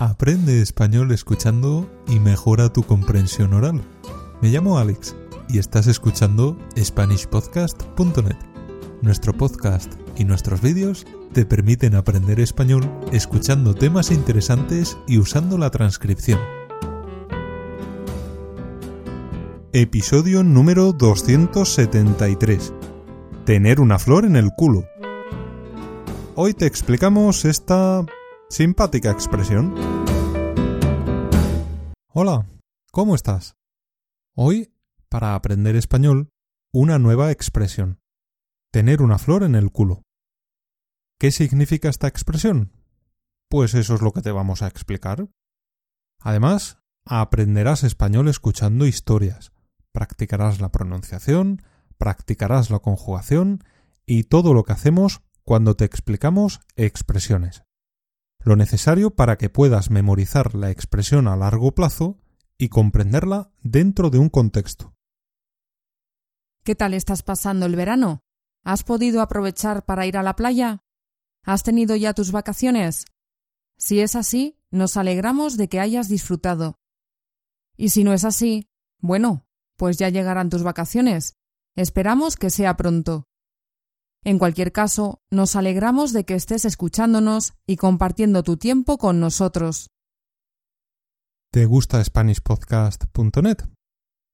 Aprende español escuchando y mejora tu comprensión oral. Me llamo Alex y estás escuchando SpanishPodcast.net. Nuestro podcast y nuestros vídeos te permiten aprender español escuchando temas interesantes y usando la transcripción. Episodio número 273. Tener una flor en el culo. Hoy te explicamos esta simpática expresión. Hola, ¿cómo estás? Hoy, para aprender español, una nueva expresión. Tener una flor en el culo. ¿Qué significa esta expresión? Pues eso es lo que te vamos a explicar. Además, aprenderás español escuchando historias, practicarás la pronunciación, practicarás la conjugación y todo lo que hacemos cuando te explicamos expresiones lo necesario para que puedas memorizar la expresión a largo plazo y comprenderla dentro de un contexto. ¿Qué tal estás pasando el verano? ¿Has podido aprovechar para ir a la playa? ¿Has tenido ya tus vacaciones? Si es así, nos alegramos de que hayas disfrutado. Y si no es así, bueno, pues ya llegarán tus vacaciones. Esperamos que sea pronto. En cualquier caso, nos alegramos de que estés escuchándonos y compartiendo tu tiempo con nosotros. ¿Te gusta SpanishPodcast.net?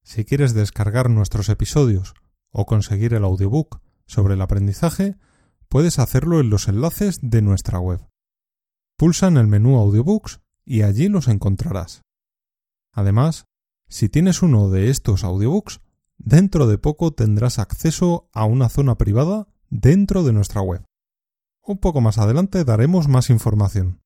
Si quieres descargar nuestros episodios o conseguir el audiobook sobre el aprendizaje, puedes hacerlo en los enlaces de nuestra web. Pulsa en el menú Audiobooks y allí los encontrarás. Además, si tienes uno de estos audiobooks, dentro de poco tendrás acceso a una zona privada dentro de nuestra web. Un poco más adelante daremos más información.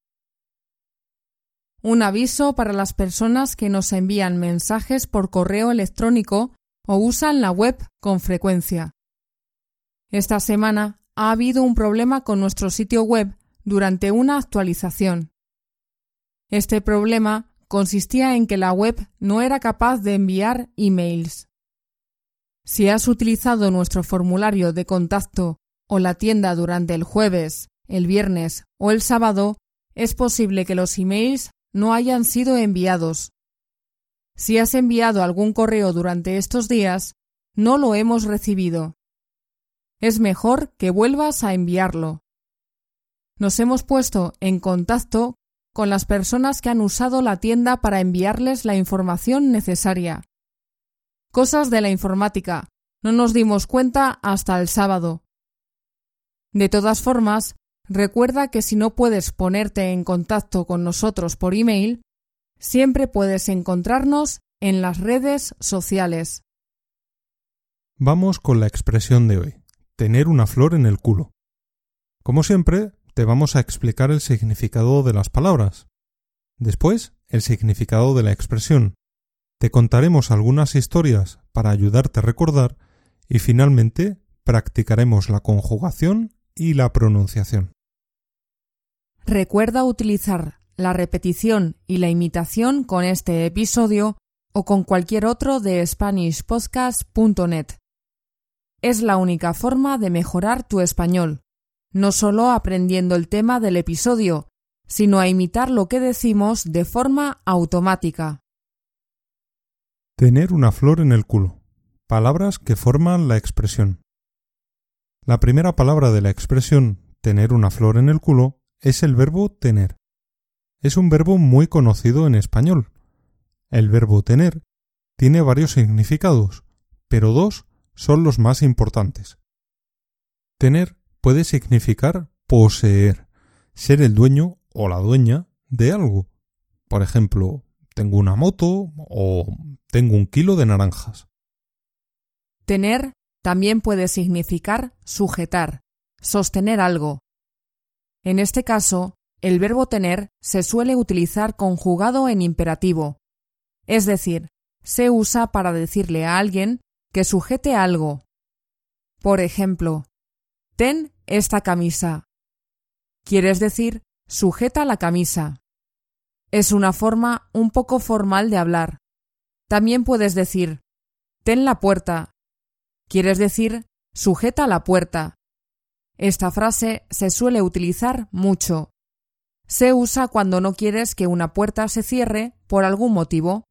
Un aviso para las personas que nos envían mensajes por correo electrónico o usan la web con frecuencia. Esta semana ha habido un problema con nuestro sitio web durante una actualización. Este problema consistía en que la web no era capaz de enviar emails. Si has utilizado nuestro formulario de contacto o la tienda durante el jueves, el viernes o el sábado, es posible que los emails no hayan sido enviados. Si has enviado algún correo durante estos días, no lo hemos recibido. Es mejor que vuelvas a enviarlo. Nos hemos puesto en contacto con las personas que han usado la tienda para enviarles la información necesaria. Cosas de la informática. No nos dimos cuenta hasta el sábado. De todas formas, recuerda que si no puedes ponerte en contacto con nosotros por email, siempre puedes encontrarnos en las redes sociales. Vamos con la expresión de hoy, tener una flor en el culo. Como siempre, te vamos a explicar el significado de las palabras. Después, el significado de la expresión, te contaremos algunas historias para ayudarte a recordar y finalmente practicaremos la conjugación y la pronunciación. Recuerda utilizar la repetición y la imitación con este episodio o con cualquier otro de SpanishPodcast.net. Es la única forma de mejorar tu español, no solo aprendiendo el tema del episodio, sino a imitar lo que decimos de forma automática. Tener una flor en el culo. Palabras que forman la expresión. La primera palabra de la expresión tener una flor en el culo es el verbo tener. Es un verbo muy conocido en español. El verbo tener tiene varios significados, pero dos son los más importantes. Tener puede significar poseer, ser el dueño o la dueña de algo. Por ejemplo, tengo una moto o tengo un kilo de naranjas. Tener también puede significar sujetar, sostener algo. En este caso, el verbo tener se suele utilizar conjugado en imperativo, es decir, se usa para decirle a alguien que sujete algo. Por ejemplo, ten esta camisa. Quieres decir, sujeta la camisa. Es una forma un poco formal de hablar. También puedes decir, ten la puerta. Quieres decir, sujeta la puerta. Esta frase se suele utilizar mucho. Se usa cuando no quieres que una puerta se cierre por algún motivo.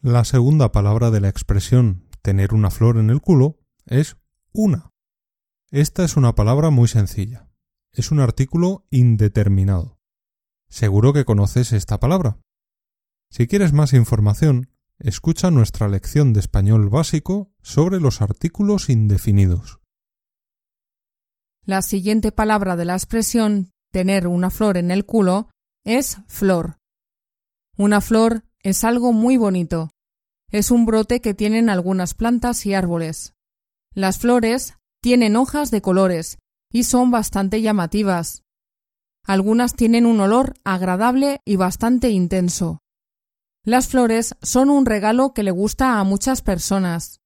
La segunda palabra de la expresión tener una flor en el culo es una. Esta es una palabra muy sencilla. Es un artículo indeterminado. Seguro que conoces esta palabra. Si quieres más información, escucha nuestra lección de español básico sobre los artículos indefinidos. La siguiente palabra de la expresión tener una flor en el culo es flor. Una flor es algo muy bonito. Es un brote que tienen algunas plantas y árboles. Las flores tienen hojas de colores y son bastante llamativas. Algunas tienen un olor agradable y bastante intenso. Las flores son un regalo que le gusta a muchas personas.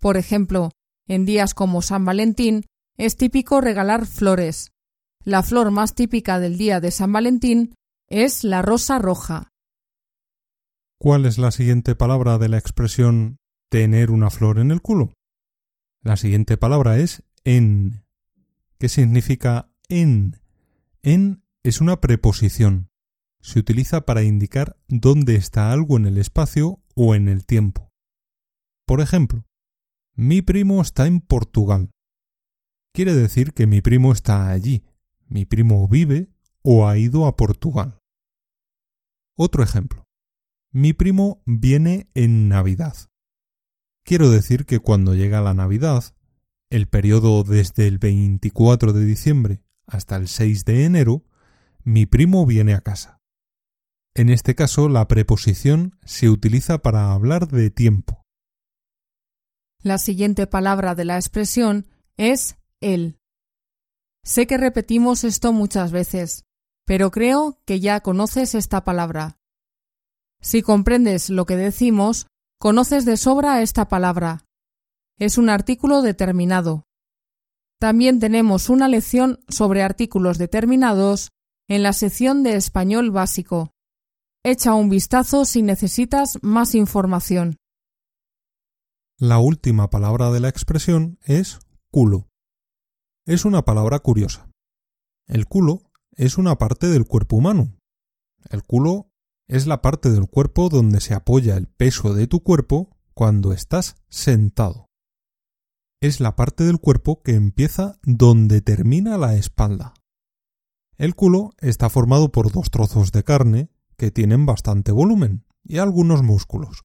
Por ejemplo, en días como San Valentín es típico regalar flores. La flor más típica del día de San Valentín es la rosa roja. ¿Cuál es la siguiente palabra de la expresión tener una flor en el culo? La siguiente palabra es en. ¿Qué significa en? En es una preposición. Se utiliza para indicar dónde está algo en el espacio o en el tiempo. Por ejemplo, mi primo está en Portugal quiere decir que mi primo está allí, mi primo vive o ha ido a Portugal. Otro ejemplo. Mi primo viene en Navidad. Quiero decir que cuando llega la Navidad, el periodo desde el 24 de diciembre hasta el 6 de enero, mi primo viene a casa. En este caso, la preposición se utiliza para hablar de tiempo. La siguiente palabra de la expresión es él. Sé que repetimos esto muchas veces, pero creo que ya conoces esta palabra. Si comprendes lo que decimos, conoces de sobra esta palabra. Es un artículo determinado. También tenemos una lección sobre artículos determinados en la sección de español básico. Echa un vistazo si necesitas más información. La última palabra de la expresión es culo. Es una palabra curiosa. El culo es una parte del cuerpo humano. El culo es la parte del cuerpo donde se apoya el peso de tu cuerpo cuando estás sentado. Es la parte del cuerpo que empieza donde termina la espalda. El culo está formado por dos trozos de carne que tienen bastante volumen y algunos músculos.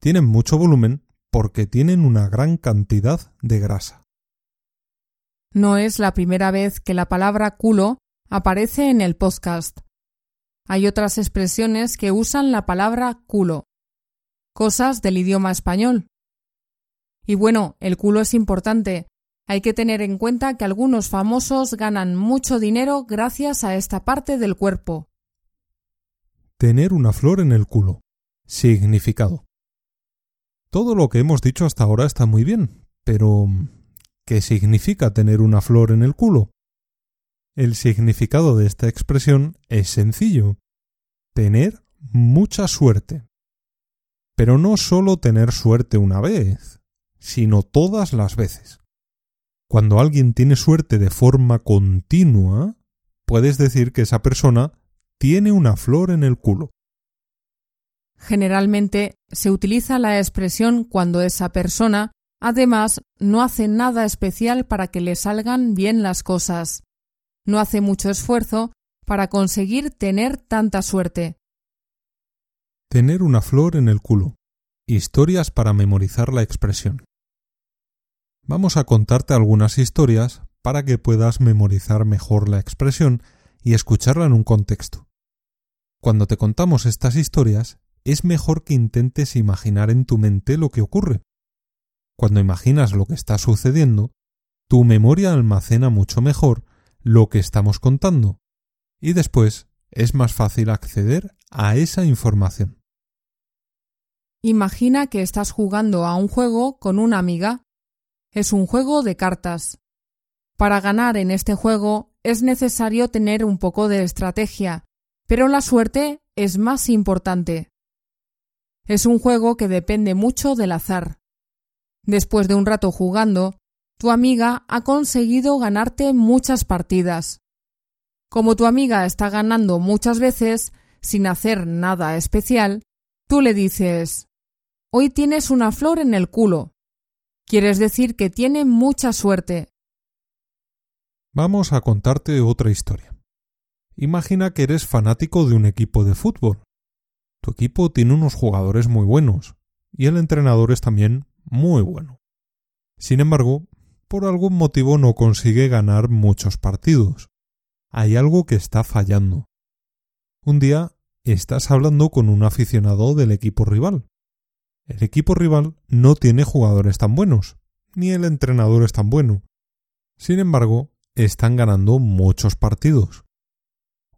Tienen mucho volumen porque tienen una gran cantidad de grasa. No es la primera vez que la palabra culo aparece en el podcast. Hay otras expresiones que usan la palabra culo. Cosas del idioma español. Y bueno, el culo es importante. Hay que tener en cuenta que algunos famosos ganan mucho dinero gracias a esta parte del cuerpo. Tener una flor en el culo. Significado. Todo lo que hemos dicho hasta ahora está muy bien, pero ¿Qué significa tener una flor en el culo? El significado de esta expresión es sencillo. Tener mucha suerte. Pero no solo tener suerte una vez, sino todas las veces. Cuando alguien tiene suerte de forma continua, puedes decir que esa persona tiene una flor en el culo. Generalmente se utiliza la expresión cuando esa persona Además, no hace nada especial para que le salgan bien las cosas. No hace mucho esfuerzo para conseguir tener tanta suerte. Tener una flor en el culo. Historias para memorizar la expresión. Vamos a contarte algunas historias para que puedas memorizar mejor la expresión y escucharla en un contexto. Cuando te contamos estas historias, es mejor que intentes imaginar en tu mente lo que ocurre. Cuando imaginas lo que está sucediendo, tu memoria almacena mucho mejor lo que estamos contando y después es más fácil acceder a esa información. Imagina que estás jugando a un juego con una amiga. Es un juego de cartas. Para ganar en este juego es necesario tener un poco de estrategia, pero la suerte es más importante. Es un juego que depende mucho del azar. Después de un rato jugando, tu amiga ha conseguido ganarte muchas partidas. Como tu amiga está ganando muchas veces, sin hacer nada especial, tú le dices Hoy tienes una flor en el culo. Quieres decir que tiene mucha suerte. Vamos a contarte otra historia. Imagina que eres fanático de un equipo de fútbol. Tu equipo tiene unos jugadores muy buenos y el entrenador es también muy bueno. Sin embargo, por algún motivo no consigue ganar muchos partidos. Hay algo que está fallando. Un día estás hablando con un aficionado del equipo rival. El equipo rival no tiene jugadores tan buenos, ni el entrenador es tan bueno. Sin embargo, están ganando muchos partidos.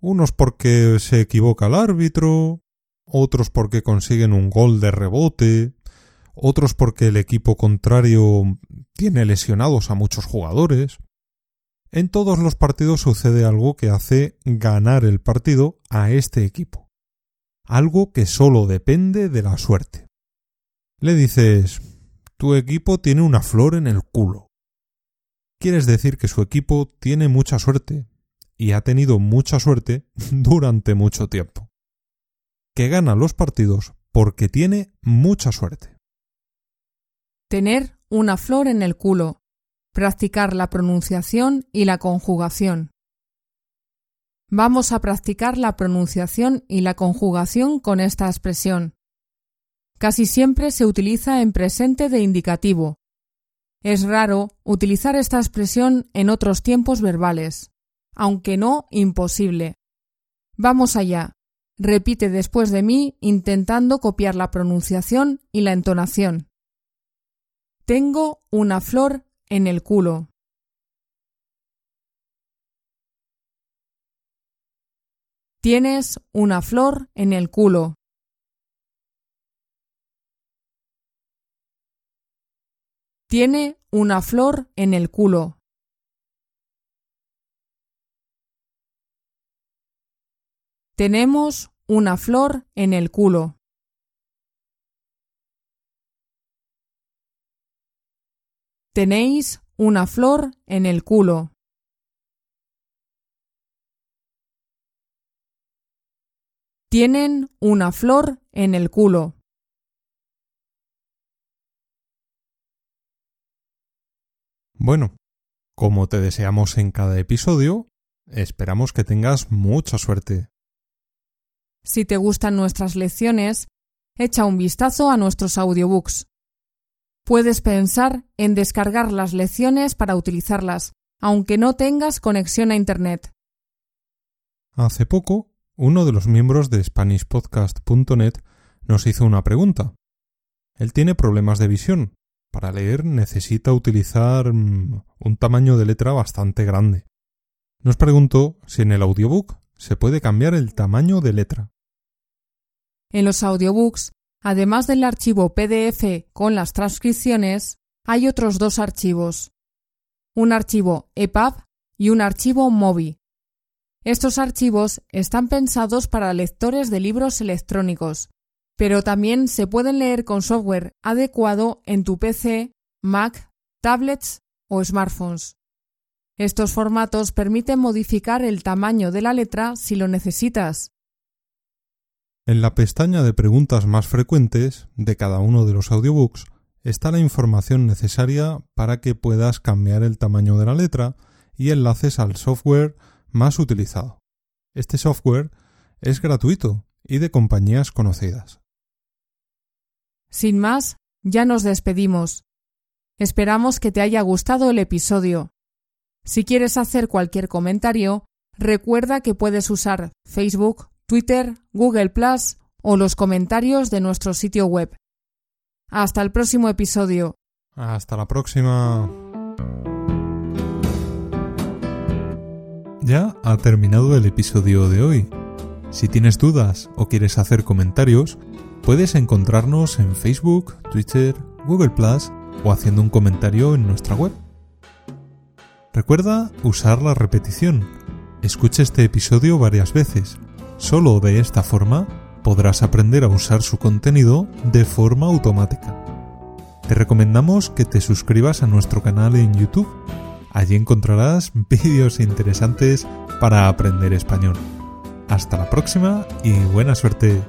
Unos porque se equivoca el árbitro, otros porque consiguen un gol de rebote, otros porque el equipo contrario tiene lesionados a muchos jugadores. En todos los partidos sucede algo que hace ganar el partido a este equipo. Algo que solo depende de la suerte. Le dices tu equipo tiene una flor en el culo. Quieres decir que su equipo tiene mucha suerte, y ha tenido mucha suerte durante mucho tiempo. Que gana los partidos porque tiene mucha suerte. Tener una flor en el culo. Practicar la pronunciación y la conjugación. Vamos a practicar la pronunciación y la conjugación con esta expresión. Casi siempre se utiliza en presente de indicativo. Es raro utilizar esta expresión en otros tiempos verbales, aunque no imposible. Vamos allá. Repite después de mí intentando copiar la pronunciación y la entonación. Tengo una flor en el culo. Tienes una flor en el culo. Tiene una flor en el culo. Tenemos una flor en el culo. Tenéis una flor en el culo. Tienen una flor en el culo. Bueno, como te deseamos en cada episodio, esperamos que tengas mucha suerte. Si te gustan nuestras lecciones, echa un vistazo a nuestros audiobooks. Puedes pensar en descargar las lecciones para utilizarlas, aunque no tengas conexión a Internet. Hace poco, uno de los miembros de SpanishPodcast.net nos hizo una pregunta. Él tiene problemas de visión para leer necesita utilizar mm, un tamaño de letra bastante grande. Nos preguntó si en el audiobook se puede cambiar el tamaño de letra. En los audiobooks, además del archivo PDF con las transcripciones, hay otros dos archivos. Un archivo EPUB y un archivo MOBI. Estos archivos están pensados para lectores de libros electrónicos pero también se pueden leer con software adecuado en tu PC, Mac, tablets o smartphones. Estos formatos permiten modificar el tamaño de la letra si lo necesitas. En la pestaña de preguntas más frecuentes de cada uno de los audiobooks está la información necesaria para que puedas cambiar el tamaño de la letra y enlaces al software más utilizado. Este software es gratuito y de compañías conocidas. Sin más, ya nos despedimos. Esperamos que te haya gustado el episodio. Si quieres hacer cualquier comentario, recuerda que puedes usar Facebook, Twitter, Google Plus o los comentarios de nuestro sitio web. Hasta el próximo episodio. Hasta la próxima. Ya ha terminado el episodio de hoy. Si tienes dudas o quieres hacer comentarios, Puedes encontrarnos en Facebook, Twitter, Google Plus o haciendo un comentario en nuestra web. Recuerda usar la repetición. Escucha este episodio varias veces. Solo de esta forma podrás aprender a usar su contenido de forma automática. Te recomendamos que te suscribas a nuestro canal en YouTube. Allí encontrarás vídeos interesantes para aprender español. Hasta la próxima y buena suerte.